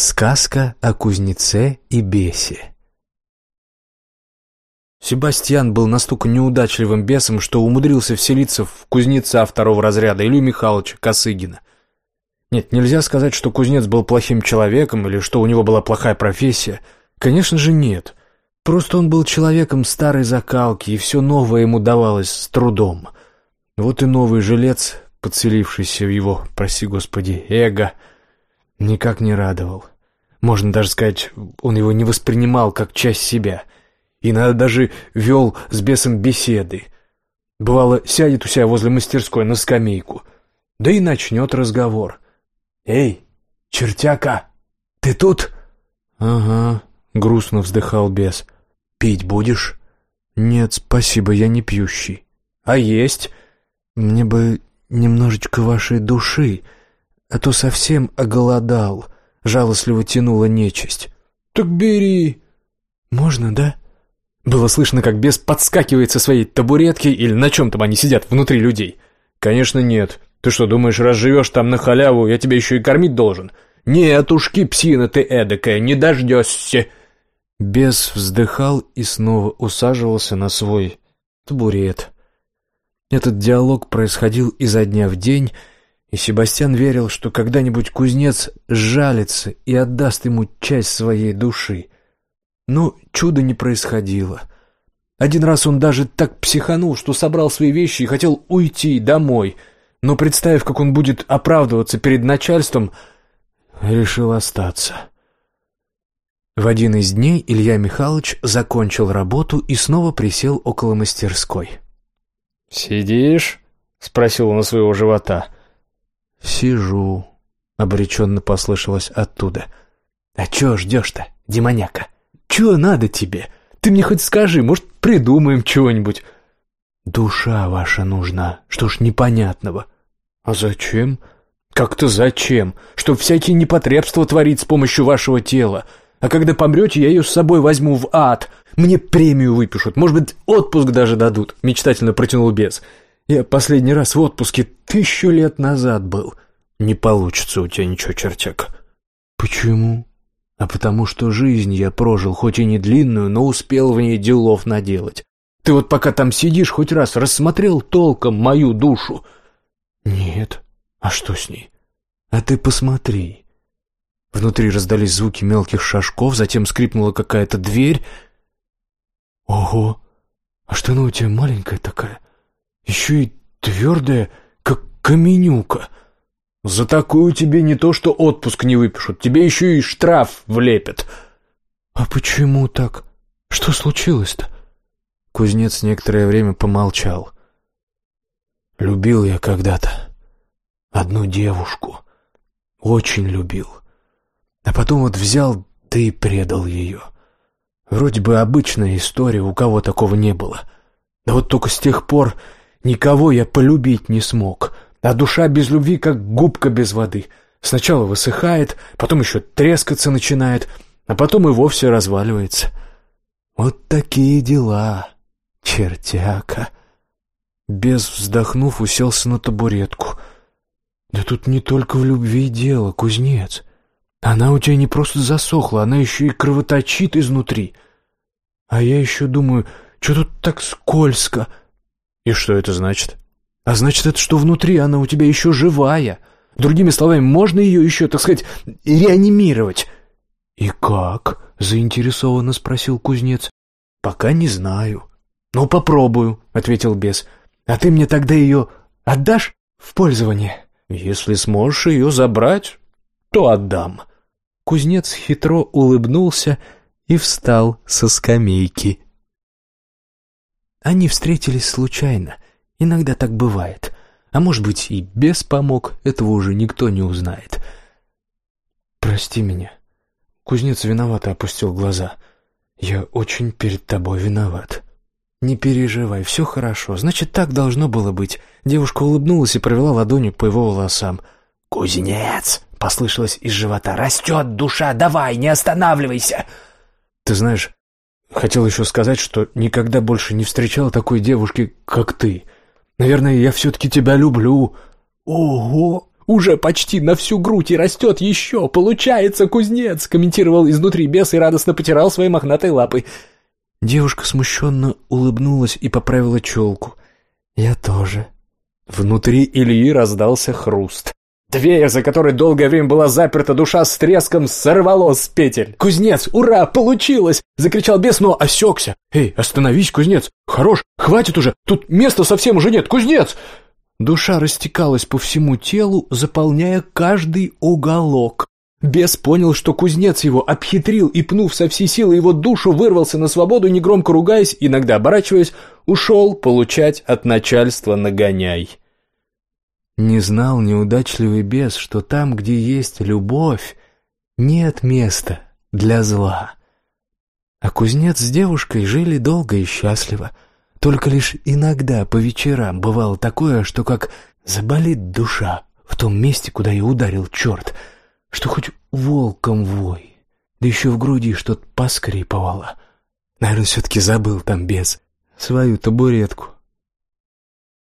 Сказка о кузнеце и бесе Себастьян был настолько неудачливым бесом, что умудрился вселиться в кузнеца второго разряда Илью Михайловича Косыгина. Нет, нельзя сказать, что кузнец был плохим человеком или что у него была плохая профессия. Конечно же, нет. Просто он был человеком старой закалки, и все новое ему давалось с трудом. Вот и новый жилец, подселившийся в его, проси господи, эго, никак не радовал. Можно даже сказать, он его не воспринимал как часть себя. И надо даже вел с бесом беседы. Бывало, сядет у себя возле мастерской на скамейку, да и начнет разговор. «Эй, чертяка, ты тут?» «Ага», — грустно вздыхал бес. «Пить будешь?» «Нет, спасибо, я не пьющий». «А есть?» «Мне бы немножечко вашей души, а то совсем оголодал», — жалостливо тянула нечисть. «Так бери». «Можно, да?» Было слышно, как бес подскакивает со своей табуретки или на чем там они сидят внутри людей. «Конечно нет. Ты что, думаешь, раз живешь там на халяву, я тебя еще и кормить должен?» «Нет ушки, псина ты эдакая, не дождешься!» Бес вздыхал и снова усаживался на свой табурет. Этот диалог происходил изо дня в день, и Себастьян верил, что когда-нибудь кузнец сжалится и отдаст ему часть своей души. Но чуда не происходило. Один раз он даже так психанул, что собрал свои вещи и хотел уйти домой, но, представив, как он будет оправдываться перед начальством, решил остаться. В один из дней Илья Михайлович закончил работу и снова присел около мастерской. «Сидишь?» — спросил он своего живота. «Сижу», — обреченно послышалось оттуда. «А чего ждешь-то, демоняка? Чего надо тебе? Ты мне хоть скажи, может, придумаем чего-нибудь?» «Душа ваша нужна, что ж непонятного». «А зачем?» «Как-то зачем? Чтоб всякие непотребства творить с помощью вашего тела. А когда помрете, я ее с собой возьму в ад. Мне премию выпишут, может быть, отпуск даже дадут», — мечтательно протянул бес. «Я последний раз в отпуске тысячу лет назад был». «Не получится у тебя ничего, чертяк». «Почему?» «А потому что жизнь я прожил, хоть и не длинную, но успел в ней делов наделать. Ты вот пока там сидишь, хоть раз рассмотрел толком мою душу?» «Нет. А что с ней?» «А ты посмотри. Внутри раздались звуки мелких шажков, затем скрипнула какая-то дверь. «Ого! А что она у тебя маленькая такая? Еще и твердая, как каменюка!» «За такую тебе не то что отпуск не выпишут, тебе еще и штраф влепят!» «А почему так? Что случилось-то?» Кузнец некоторое время помолчал. «Любил я когда-то одну девушку. Очень любил. А потом вот взял, да и предал ее. Вроде бы обычная история, у кого такого не было. Да вот только с тех пор никого я полюбить не смог. А душа без любви, как губка без воды. Сначала высыхает, потом еще трескаться начинает, а потом и вовсе разваливается. Вот такие дела, чертяка. Без вздохнув, уселся на табуретку. Да тут не только в любви дело, кузнец. Она у тебя не просто засохла, она еще и кровоточит изнутри. А я еще думаю, что тут так скользко. И что это значит? А значит, это что внутри она у тебя еще живая. Другими словами, можно ее еще, так сказать, реанимировать. И как? Заинтересованно спросил кузнец. Пока не знаю. Ну, попробую, ответил бес. А ты мне тогда ее отдашь в пользование? Если сможешь ее забрать, то отдам. Кузнец хитро улыбнулся и встал со скамейки. Они встретились случайно. Иногда так бывает. А может быть, и без помог, этого уже никто не узнает. «Прости меня». Кузнец виновато опустил глаза. «Я очень перед тобой виноват». «Не переживай, все хорошо. Значит, так должно было быть». Девушка улыбнулась и провела ладонью по его волосам. «Кузнец!» — послышалось из живота. «Растет душа! Давай, не останавливайся!» «Ты знаешь, хотел еще сказать, что никогда больше не встречал такой девушки, как ты. Наверное, я все-таки тебя люблю». «Ого! Уже почти на всю грудь и растет еще. Получается, кузнец!» — комментировал изнутри бес и радостно потирал своей мохнатой лапой. Девушка смущенно улыбнулась и поправила челку. «Я тоже». Внутри Ильи раздался хруст. Дверь, за которой долгое время была заперта душа, с треском сорвалась с петель. «Кузнец, ура, получилось!» — закричал бес, но осекся. «Эй, остановись, кузнец! Хорош, хватит уже! Тут места совсем уже нет, кузнец!» Душа растекалась по всему телу, заполняя каждый уголок. Бес понял, что кузнец его обхитрил и, пнув со всей силы его душу, вырвался на свободу, негромко ругаясь, иногда оборачиваясь, ушел получать от начальства нагоняй. Не знал неудачливый бес, что там, где есть любовь, нет места для зла. А кузнец с девушкой жили долго и счастливо. Только лишь иногда по вечерам бывало такое, что как заболит душа в том месте, куда и ударил черт, что хоть волком вой, да еще в груди что-то поскрипывало. Наверное, все-таки забыл там бес свою табуретку.